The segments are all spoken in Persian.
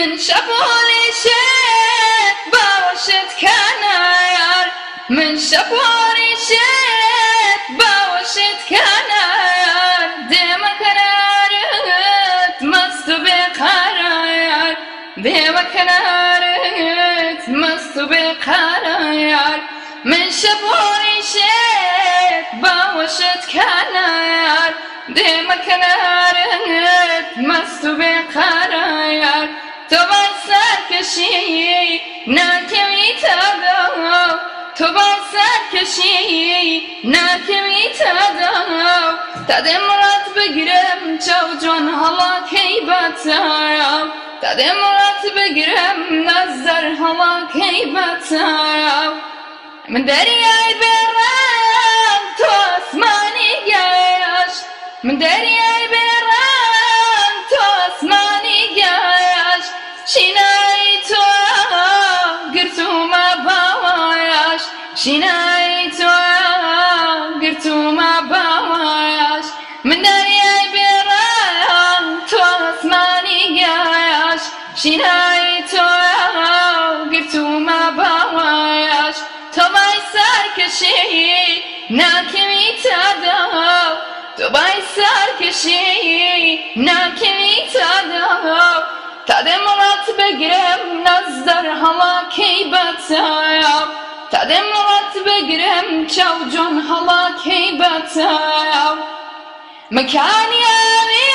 من شافوا لي شيء باوشت كان عيار من شافوا لي شيء باوشت كان عيار ديما كرارت مست بقرار ديما كرارت مست بقرار من شافوا لي شيء باوشت كان عيار ديما كرارت مست بقرار سرکشی نکمی تدا تو با سرکشی نکمی تدا تده مرات بگیرم چو جان حالا کی بطایم تده مرات بگیرم نظر حالا کی بطایم من دریای برم تو آسمانی گشت. من دریای باواش شینای تو گرتوما باواش من تو آسمانی گشت. شینای تو گرتوما باواش تو بای سرکشی نکمی تدا تو بای سرکشی نکمی تدا تده مرات بگیرم نظر حالا کی بطایم تده مرات بگیرم چو جان حالا کی بطایم مکانی اوی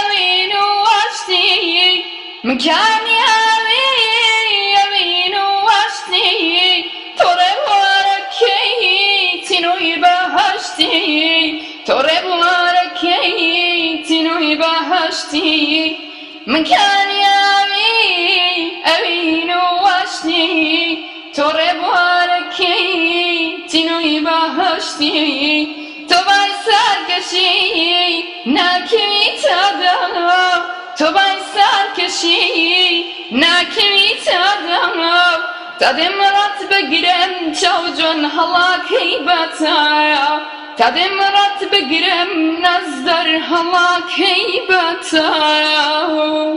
اوی نوشتی مکانی اوی اوی نوشتی تو رو بارکی تینوی بهشتی. تو بارکی تینوی بهشتی. مكاني بهشتي تباي سركشي ناكمي تدا تباي سركشي ناكمي تدا تدي مرات بگیرم چو جون حالا کی بطایا تدی مرات بگیرم نظر حالا کی بطایا